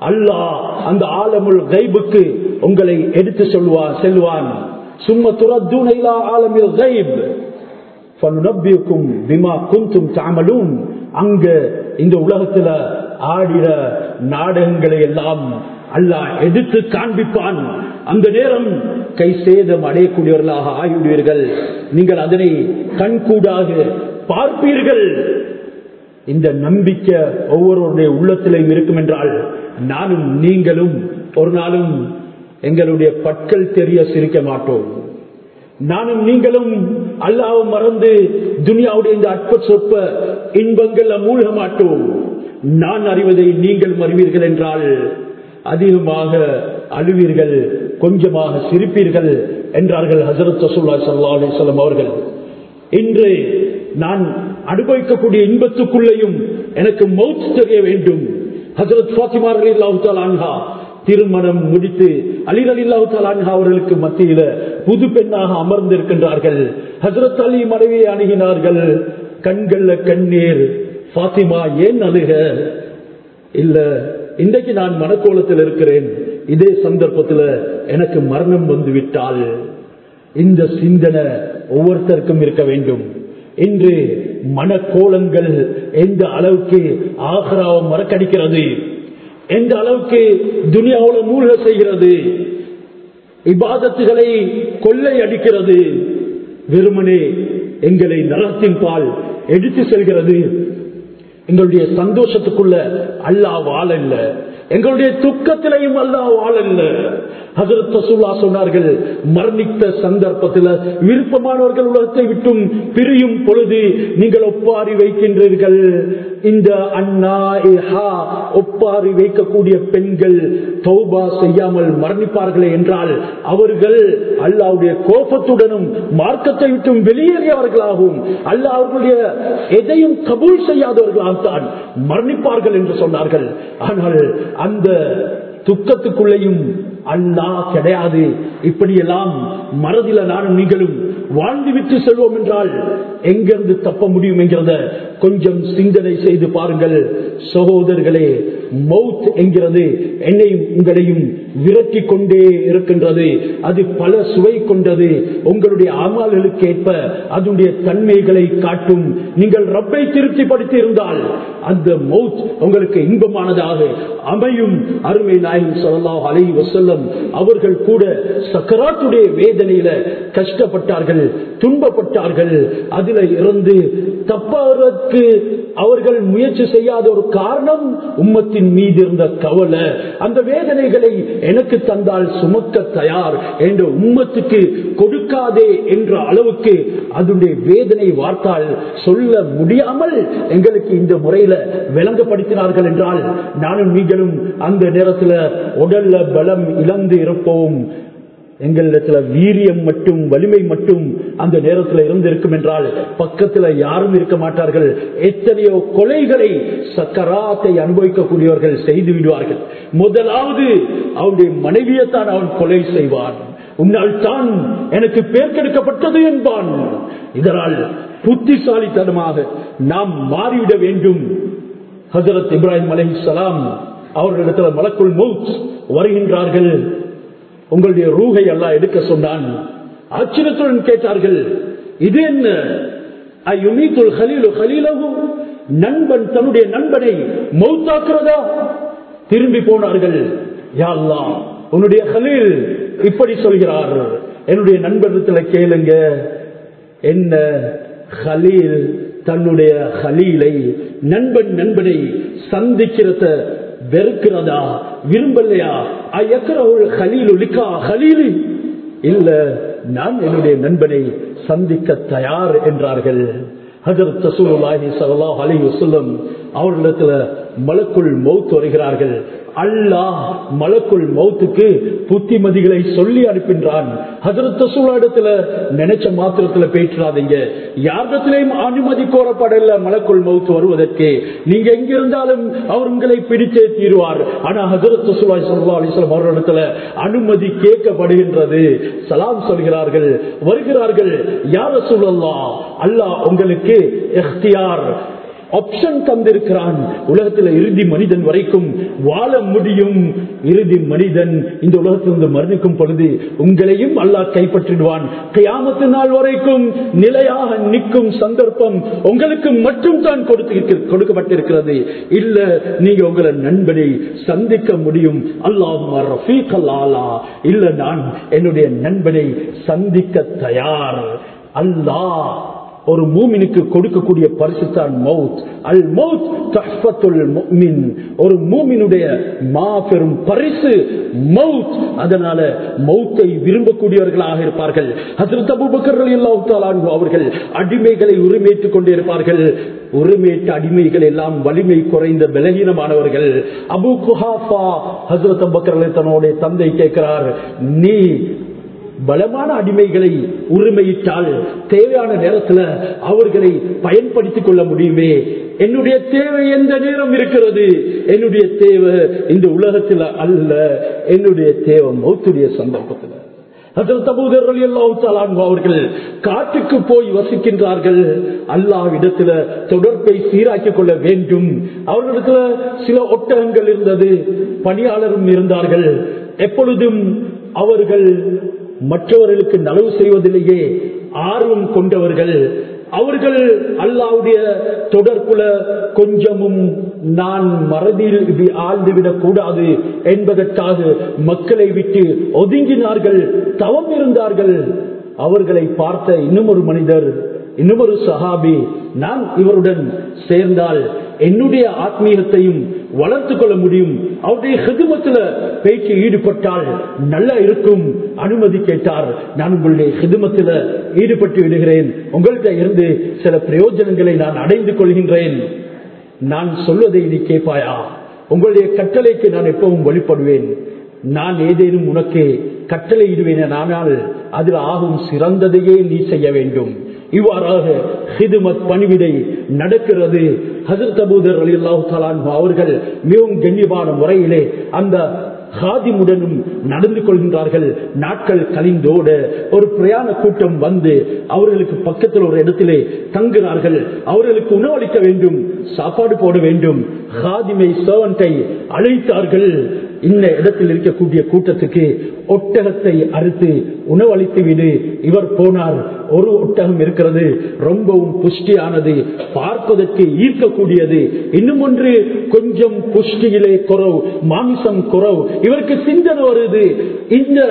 [SPEAKER 1] அல்லாஹ் அந்த ஆலமுல் கைபுக்கு உங்களை எடுத்து சொல்வா செல்வான். சும்மா துரத்தூனைலா ஆலமில் கைப். ஃபனுனப்பியுக்கும் பிமா குந்தும் தாமலும் அங்க இந்த உலகத்துல ஆடின நாடகங்களை எல்லாம் அல்லாஹ் எடுத்து காண்பிப்பான். அந்த நேரம் கை சேதம் அடையக்கூடியவர்களாக ஆகிவிடுவீர்கள். நீங்கள் அதனை கண்கூடாக பார்ப்பீர்கள். இந்த நம்பிக்கை ஒவ்வொருவருடைய உள்ளத்திலையும் இருக்கும் என்றால் நானும் நீங்களும் ஒரு நாளும் எங்களுடைய பற்கள் தெரிய சிரிக்க மாட்டோம். நானும் நீங்களும் அல்லாவும் மறந்து துனியாவுடைய இந்த அற்ப சொற்ப இன்பங்கள்ல மூழ்க மாட்டோம். நான் அறிவதை நீங்கள் அறிவீர்கள் என்றால் அதிகமாக அழுவீர்கள் கொஞ்சமாக சிரிப்பீர்கள் என்றார்கள் ஹசரத் ரசூல்லா சல்லா அலிஸ்லாம் அவர்கள். இன்று நான் அனுபவிக்கக்கூடிய இன்பத்துக்குள்ளேயும் எனக்கு மௌத் தெரிய வேண்டும். ஹசரத் பாத்திமா அலி அல்லாஹா திருமணம் முடித்து அலிர் அலி அல்லாஹா அவர்களுக்கு மத்தியில புது பெண்ணாக அமர்ந்திருக்கின்றார்கள். ஹசரத் அலி மனைவியை அணுகினார்கள். கண்கள்ல கண்ணீர் பாத்திமா ஏன் அழுக? இல்ல இன்றைக்கு நான் மனக்கோலத்தில் இருக்கிறேன். இதே சந்தர்ப்பத்தில் எனக்கு மரணம் வந்து விட்டால் இந்த சிந்தனை ஒவ்வொருத்தருக்கும் இருக்க வேண்டும். இன்று மனக்கோலங்கள் எந்த அளவுக்கு ஆகராவம் மறக்கடிக்கிறது? எந்த அளவுக்கு துனியாவில் மூழ்க செய்கிறது? இபாதத்துகளை கொள்ளை அடிக்கிறது? வெறுமனே எங்களை நலத்தின் பால் எடுத்து செல்கிறது? எங்களுடைய சந்தோஷத்துக்குள்ள அல்லா வாழல்ல எங்களுடைய துக்கத்திலையும் அல்லா வாழல்ல ஹசரத் ரசூல்லா சொன்னார்கள் மரணித்த சந்தர்ப்பத்தில் விருப்பமானவர்கள் உலகத்தை விட்டும் பிரியும் பொழுது நீங்கள் ஒப்பாரி வைக்கின்றீர்கள். இந்த அண்ணா ஒப்பாரி வைக்கக்கூடிய பெண்கள் தௌபா செய்யாமல் மரணிப்பார்களே என்றால் அவர்கள் அல்லாவுடைய கோபத்துடனும் மார்க்கத்தை விட்டும் வெளியேறியவர்களாகவும் அல்ல அவர்களுடைய எதையும் கபூல் செய்யாதவர்களாகத்தான் மரணிப்பார்கள் என்று சொன்னார்கள். ஆனால் அந்த துக்கத்துக்குள்ளேயும் அண்ணா கிடையாது. இப்படியெல்லாம் மனதில நானும் நீங்களும் வாழ்ந்து விட்டு செல்வோம் என்றால் எங்கிருந்து தப்ப முடியும் என்கிறத கொஞ்சம் சிந்தனை செய்து பாருங்கள். சகோதரர்களே மவுத் என்கிறது. என்னையும் உங்களையும் விரட்டி கொண்டே இருக்கின்றது. அது பல சுவை கொண்டது. உங்களுடைய அமல்களுக்கு ஏற்ப அதனுடைய தன்மைகளை காட்டும். நீங்கள் ரப்பை திருப்திப்படுத்தி இருந்தால் அந்த மவுத் உங்களுக்கு இன்பமானதாக அமையும். அருமை நாயகம் சொல்லலாம் அலை வசல்லம் அவர்கள் கூட சக்கராத்துடைய வேதனையில கஷ்டப்பட்டார்கள் துன்பப்பட்டார்கள். அதுல இருந்து தப்பதற்கு அவர்கள் முயற்சி செய்யாத ஒரு காரணம் உம்மத்தின் மீது இருந்த கவலை. அந்த வேதனைகளை எனக்கு தந்தால் சுமக்க தயார் என்ற உம்மத்துக்கு கொடுக்காதே என்ற அளவுக்கு அதனுடைய வேதனை வார்த்தால் சொல்ல முடியாமல் எங்களுக்கு இந்த முறையில விளங்கப்படுத்தினார்கள் என்றால் நானும் நீங்களும் அந்த நேரத்தில் உடல்ல பலம் இழந்து இருப்போம். எங்களிடத்துல வீரியம் மட்டும் வலிமை மட்டும் அந்த நேரத்தில் இருந்திருக்கும் என்றால் பக்கத்துல யாரும் இருக்க மாட்டார்கள். எத்தனையோ கொலைகளை சக்கராத்தை அனுபவிக்கக்கூடியவர்கள் செய்து விடுவார்கள். முதலாவது அவனுடைய மனைவியைத்தான் அவன் கொலை செய்வான். உன்னால் தான் எனக்கு பேர் கெடுக்கப்பட்டது என்பான். இதனால் புத்திசாலித்தனமாக நாம் மாறிவிட வேண்டும். ஹசரத் இப்ராஹிம் அலை சலாம் அவர்களிடத்தில் மலக்குள் மௌத் வருகின்றார்கள். உங்களுடைய ரூகை எல்லாம் எடுக்க சொன்னான். ஆச்சரியத்துடன் கேட்டார்கள் இது என்ன? நண்பன் தன்னுடைய நண்பனை மௌத்தாக்குறதா? திரும்பி போனார்கள் யாழ்லாம் உன்னுடைய ஹலீல் இப்படி சொல்கிறார். என்னுடைய நண்பனத்தில் கேளுங்க. என்ன? ஹலீல் தன்னுடைய ஹலீலை நண்பன் நண்பனை சந்திக்கிறத வெறுக்கிறதா? விரும்பலையா? ஹலீலு இல்ல நான் என்னுடைய நண்பனை சந்திக்க தயார் என்றார்கள். ஹஜரத் அவர்களிடத்துல மலக்குள் மௌத் வருகிறார்கள். அல்லாஹ் மலக்குள் மௌத்துக்கு புத்திமதிகளை சொல்லி அனுப்பின்றான். அதற்கு சூழாடத்துல நினைச்ச மாத்திரத்துல பேச்சுறாதீங்க யாரிடத்திலையும் அனுமதி கோரப்படல மலக்குள் மௌத்து வருவதற்கு. நீங்க எங்க இருந்தாலும் அவர் உங்களை பிடிச்சே தீர்வார். ஆனா அதற்கு சூழாய் சொல்லா அலிஸ்லாம் அனுமதி கேட்கப்படுகின்றது. சலாம் சொல்கிறார்கள் வருகிறார்கள் யார சூழல்லா அல்லாஹ் உங்களுக்கு எஃப்தியார் ஆப்ஷன் தந்திருக்கிறான். உலகத்தில் இறுதி மனிதன் வரைக்கும் வாழ முடியும். இறுதி மனிதன் இந்த உலகத்திலிருந்து மரணிக்கும் பொழுது உங்களையும் அல்லாஹ் கைப்பற்றிடுவான். கையாமத்து நாள் வரைக்கும் நிலையாக நிற்கும் சந்தர்ப்பம் உங்களுக்கு மட்டும் தான் கொடுக்கப்பட்டிருக்கிறது. இல்ல நீங்க உங்களை நண்பனை சந்திக்க முடியும். அல்லாஹ் இல்ல நான் என்னுடைய நண்பனை சந்திக்க தயார். அல்லாஹ் ஒரு மூமினுக்கு கொடுக்கக்கூடிய பரிசு தான் மவுத் அல் மவுத் தஹ்பத்துல் முஃமின். ஒரு மூமினுடைய மாபெரும் பரிசு மவுத் அதனால மவுத்தை விரும்பக்கூடியவர்களாக இருப்பார்கள். ஹசரத் அபூபக்கர் ரலியல்லாஹு அவர்கள் அடிமைகளை உரிமைத்துக் கொண்டிருப்பார்கள் உரிமையிட்ட அடிமைகள் எல்லாம் வலிமை குறைந்த பலகீனமானவர்கள். அபு குஹாஃபா ஹசரத் அபக்கர் தன்னுடைய தந்தை கேட்கிறார் நீ பலமான அடிமைகளை உரிமையிட்டால் தேவையான நேரத்தில் அவர்களை பயன்படுத்திக் கொள்ள முடியுமே? என்னுடைய தேவை எந்த நேரம் இருக்கிறது? என்னுடைய தேவை இந்த உலகத்தில் அல்ல. என்னுடைய தேவை மௌத்துடைய சந்தர்ப்பத்தில். அவர்கள் காட்டுக்கு போய் வசிக்கின்றார்கள். அல்லாவிடத்துல தொடர்பை சீராக்கிக் கொள்ள வேண்டும். அவர்களிடத்துல சில ஒட்டகங்கள் இருந்தது. பணியாளரும் இருந்தார்கள். எப்பொழுதும் அவர்கள் மற்றவர்களுக்கு நலவு செய்வதிலேயே ஆர்வம் கொண்டவர்கள் அவர்கள் அல்லாவுடைய தொடர்புல கொஞ்சமும் நான் மறதியில் இது ஆழ்ந்துவிடக் கூடாது என்பதற்காக மக்களை விட்டு ஒதுங்கினார்கள் தவம் இருந்தார்கள். அவர்களை பார்த்த இன்னும் ஒரு மனிதர் இன்னும் ஒரு சஹாபி நான் இவருடன் சேர்ந்தால் என்னுடைய ஆத்மீகத்தையும் வளர்த்து கொள்ள முடியும். அவருடைய ஹிதுமத்துல பேச்சு ஈடுபட்டால் நல்லா இருக்கும். அனுமதி கேட்டார். நான் உங்களுடைய ஹிதுமத்துல ஈடுபட்டு விடுகிறேன். உங்கள்கிட்ட இருந்து சில பிரயோஜனங்களை நான் அடைந்து கொள்கின்றேன். நான் சொல்வதை நீ கேட்பாயா? உங்களுடைய கட்டளைக்கு நான் எப்பவும் வழிபடுவேன். நான் ஏதேனும் உனக்கு கட்டளை இடுவேன் ஆனால் அதில் ஆகும் சிறந்ததையே நீ செய்ய வேண்டும். இவ்வாறாக ஹிதுமத் பணிவிடை நடக்கிறது. ஹசரத் அபூதர் அலி அல்லாஹு அவர்கள் மிகவும் கண்ணியமான முறையிலே அந்த ஹாதிமுடனும் நடந்து கொள்கின்றார்கள். நாட்கள் கலிந்தோடு ஒரு பிரயாண கூட்டம் வந்து அவர்களுக்கு பக்கத்தில் ஒரு இடத்திலே தங்குகிறார்கள். அவர்களுக்கு உணவளிக்க வேண்டும் சாப்பாடு போட வேண்டும். ஹாதிமை சர்வன்டை அழைத்தார்கள். இந்த இடத்தில் இருக்கக்கூடிய கூட்டத்துக்கு ஒட்டகத்தை அறுத்து உணவளித்து விடு. இவர் போனார். ஒரு ஒட்டகம் இருக்கிறது. ரொம்பவும் புஷ்டியானது. பார்ப்பதற்கு ஈர்க்கக்கூடியது. இன்னும் ஒன்று கொஞ்சம் புஷ்டியிலே குறவு மாமிசம் குறவு. இவருக்கு சிந்தனை வருது. இந்த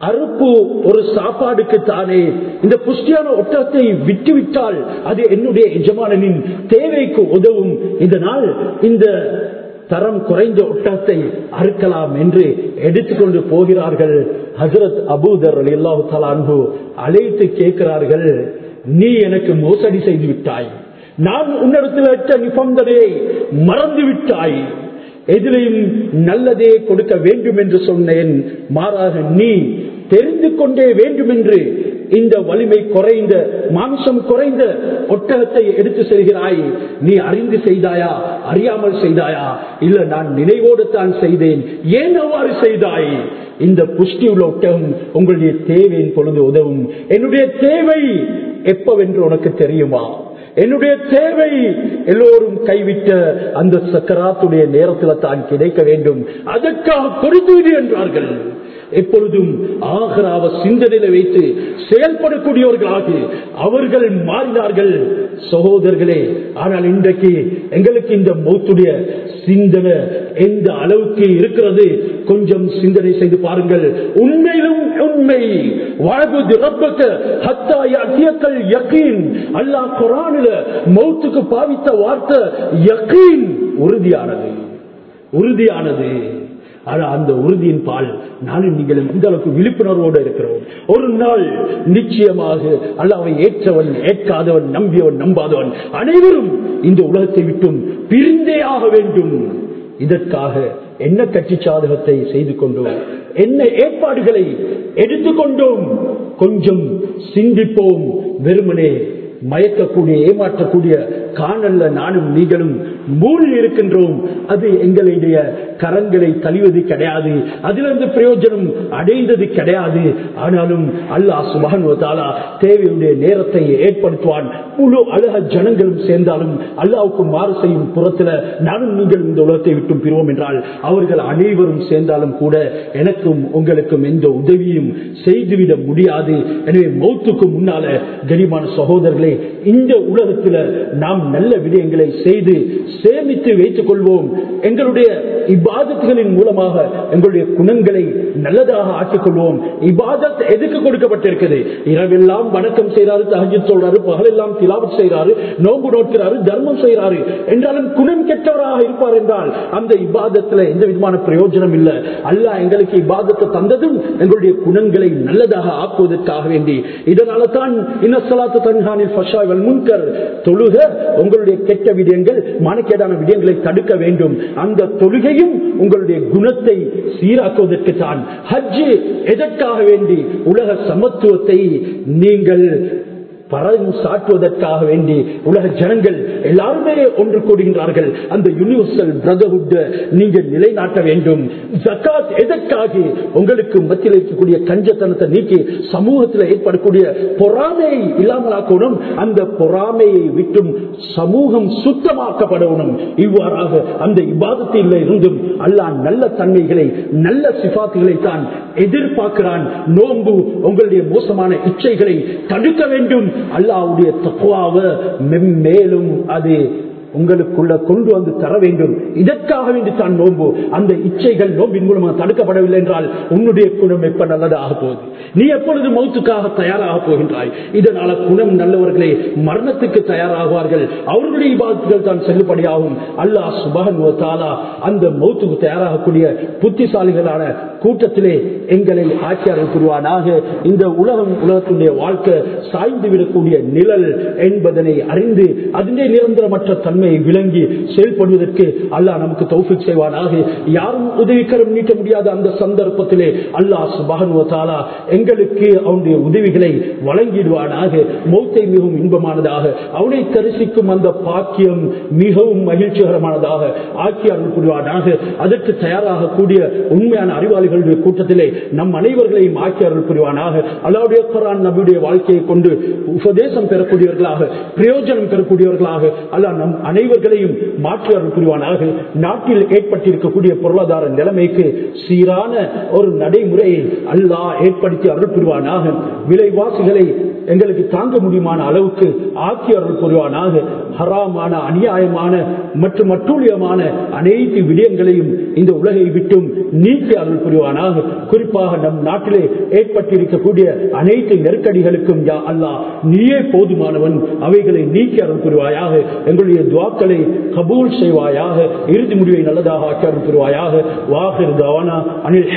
[SPEAKER 1] அறுப்பு ஒரு சாப்பாடுக்கு தானே. இந்த புஷ்டியான ஒட்டத்தை விட்டுவிட்டால் அது என்னுடைய எஜமானனின் தேவைக்கு உதவும். இதனால் இந்த தரம் குறைந்த ஒட்டத்தை அறுக்கலாம் என்று எடுத்துக்கொண்டு போகிறார்கள். ஹசரத் அபூதர் அல்லாஹு தலான்பு அழைத்து கேட்கிறார்கள் நீ எனக்கு மோசடி செய்து விட்டாய். நான் உன்னிடத்தில் வச்ச நிபந்தனையை மறந்து விட்டாய். எதிலையும் நல்லதே கொடுக்க வேண்டும் என்று சொன்னேன். மாறாக நீ தெரிந்து கொண்டே வேண்டும் என்று இந்த வலிமை குறைந்த மாம்சம் குறைந்த ஒட்டகத்தை எடுத்து செல்கிறாய். நீ அறிந்து செய்தாயா? அறியாமல் செய்தாயா? இல்ல நான் நினைவோடு தான் செய்தேன். ஏன் அவ்வாறு செய்தாய்? இந்த புஷ்டி உள்ள ஒட்டகம் உங்களுடைய தேவையின் பொழுது உதவும். என்னுடைய தேவை எப்பவென்று உனக்கு தெரியுமா? என்னுடைய தேவை எல்லோரும் கைவிட்ட அந்த சக்கராத்துடைய நேரத்தில் தான் கிடைக்க வேண்டும். அதற்காக கொடுத்து என்றார்கள். எப்பொழுதும் ஆகராவ சிந்தனையில வைத்து செயல்படக்கூடியவர்களாக அவர்கள் மாறினார்கள். சகோதரர்களே ஆனால் இன்றைக்கு எங்களுக்கு இந்த மௌத்துடைய சிந்தனை எந்த அளவுக்கு இருக்கிறது? கொஞ்சம் சிந்தனை செய்து பாருங்கள். உண்மையிலும் உண்மை. வாழ்வது அல்லாஹ் குரானில மௌத்துக்கு பாவித்த வார்த்தை உறுதியானது. உறுதியானது. அந்த உறுதியின் பால் நானும் நீங்களும் இந்த அளவுக்கு விழிப்புணர்வோடு இருக்கிறோம். ஒரு நாள் நிச்சயமாக அல்லாவை ஏற்றவன் ஏற்காதவன் நம்பியவன் நம்பாதவன் அனைவரும் இந்த உலகத்தை விட்டும் பிரிந்தே ஆக வேண்டும். இதற்காக என்ன கட்சி சாதகத்தை செய்து கொண்டோம்? என்ன ஏற்பாடுகளை எடுத்துக்கொண்டோம் கொஞ்சம் சிந்திப்போம். வெறுமனே மயக்கக்கூடிய ஏமாற்றக்கூடிய காணல்ல நானும் நீங்களும் மூழ்கி இருக்கின்றோம். அது எங்களுடைய கரங்களை தழிவது கிடையாது. அதிலிருந்து பிரயோஜனம் அடைந்தது கிடையாது. ஆனாலும் அல்லாஹ் சுபகன் தேவையுடைய நேரத்தை ஏற்படுத்துவான். முழு அழக ஜனங்களும் சேர்ந்தாலும் அல்லாவுக்கு மாறு செய்யும் புறத்துல நானும் நீங்கள் இந்த உலகத்தை விட்டு பிரிவோம் என்றால் அவர்கள் அனைவரும் சேர்ந்தாலும் கூட எனக்கும் உங்களுக்கும் எந்த உதவியும் செய்துவிட முடியாது. எனவே மௌத்துக்கு முன்னால கனிமான சகோதரர்களே இந்த உலகத்துல நாம் நல்ல விடயங்களை செய்து சேமித்து வைத்துக் கொள்வோம் எங்களுடைய இபாதத்துகளின் மூலமாக எங்களுடைய குணங்களை நல்லதாக ஆக்கிக் கொள்வோம் இபாதத் எதுக்கு கொடுக்கப்பட்டிருக்கிறது இரவெல்லாம் வணக்கம் செய்யறாரு தகஜி சொல்றாரு பகலெல்லாம் திலாவத் செய்யறாரு நோம்பு நோக்கிறாரு தர்மம் செய்யறாரு என்றாலும் குணம் கெட்டவராக இருப்பார் என்றால் அந்த இபாதத்துல எந்த விதமான பிரயோஜனம் இல்லை. அல்ல எங்களுக்கு இபாதத்தை தந்ததும் எங்களுடைய குணங்களை நல்லதாக ஆக்குவதற்காக வேண்டி. இதனால தான் இன்னசலாத்து தன்ஹானில் ஃபஷாவல் முன்கர் தொழுக உங்களுடைய கெட்ட விடயங்கள் மானக்கேடான விடயங்களை தடுக்க வேண்டும். அந்த தொழுகையும் உங்களுடைய குணத்தை சீராக்குவதற்கு தான் ஹஜ்ஜு எதற்காக வேண்டி உலக சமத்துவத்தை நீங்கள் பறவை சாட்டுவதற்காக வேண்டி உலக ஜனங்கள் எல்லாருமே ஒன்று கூடுகின்றார்கள். அந்த யூனிவர்சல் பிரதர்ஹுட் நீங்கள் நிலைநாட்ட வேண்டும். ஜக்காத் எதற்காக உங்களுக்கு மத்தியில் இருக்கக்கூடிய கஞ்சத்தனத்தை நீக்கி சமூகத்தில் ஏற்படக்கூடிய பொறாமையை இல்லாமலாக்கணும் அந்த பொறாமையை விட்டும் சமூகம் சுத்தமாக்கப்படணும். இவ்வாறாக அந்த இபாதத்தில் இருந்தும் அல்லாஹ் நல்ல தன்மைகளை நல்ல சிபாத்துகளை தான் எதிர்பார்க்கிறான். நோன்பு உங்களுடைய மோசமான இச்சைகளை தடுக்க வேண்டும். அல்லாவுடைய தக்குவாவை மென்மேலும் அது உங்களுக்குள்ள கொண்டு வந்து தர வேண்டும். இதற்காக வேண்டி தான் நோன்பு. அந்த இச்சைகள் நோம்பின் மூலமாக தடுக்கப்படவில்லை என்றால் உன்னுடைய குணம் எப்ப நல்லதாக போகுது? நீ எப்பொழுது மௌத்துக்காக தயாராக போகின்றாய்? இதனால குணம் நல்லவர்களே மரணத்துக்கு தயாராகுவார்கள். அவர்களுடைய பாதிப்புகள் தான் செல்லுபடியாகும். அல்லாஹ் சுபகன் தாலா அந்த மௌத்துக்கு தயாராகக்கூடிய புத்திசாலிகளான கூட்டத்திலே எங்களை ஆட்சியாளர் புரிவானாக இந்த உலகம் உலகத்துடைய வாழ்க்கை சாய்ந்து விடக்கூடிய நிழல் என்பதனை அறிந்து அதனுடைய நிரந்தரமற்ற உண்மையை விளங்கி செயல்படுவதற்கு அல்லாஹ் நமக்கு தௌஃபிக் செய்வானாக. யாரும் உதவிக்கரம் நீட்ட முடியாத அந்த சந்தர்ப்பத்திலே அல்லாஹ் சுபகன்வத்தாலா எங்களுக்கு அவனுடைய உதவிகளை வழங்கிடுவானாக. மௌத்தை மிகவும் இன்பமானதாக. அவனை தரிசிக்கும் அந்த பாக்கியம் மிகவும் மகிழ்ச்சிகரமானதாக ஆக்கி அருள் புரிவானாக அதற்கு தயாராக கூடிய உண்மையான அறிவாளிகளுடைய கூட்டத்திலே நம் அனைவர்களையும் ஆக்கி அருள் புரிவானாக அல்லாவுடைய குரான் நபியுடைய வாழ்க்கையை கொண்டு உபதேசம் பெறக்கூடியவர்களாக பிரயோஜனம் பெறக்கூடியவர்களாக அல்லாஹ் நம் அனைவர்களையும் மாற்றி அருள் புரிவானாக. நாட்டில் ஏற்பட்டிருக்கக்கூடிய பொருளாதார நிலைமைக்கு சீரான ஒரு நடைமுறையை அல்லாஹ் ஏற்படுத்தி அருள் புரிவானாக. விலைவாசிகளை எங்களுக்கு தாங்க முடியுமான அளவுக்கு ஆக்கி அருள் புரிவானாக. ஹராமான அநியாயமான மற்றும் அட்டூழியமான அனைத்து விடயங்களையும் இந்த உலகை விட்டும் நீக்கி அருள் புரிவானாக. குறிப்பாக நம் நாட்டிலே ஏற்பட்டிருக்கக்கூடிய அனைத்து நெருக்கடிகளுக்கும் யா அல்லாஹ் நீயே போதுமானவன். அவைகளை நீக்கி அருள் புரிவாயாக. எங்களுடைய துவாக்களை கபூல் செய்வாயாக இறுதி முடிவை நல்லதாக ஆக்கி அருள் வாஹிர் தவானா அனில்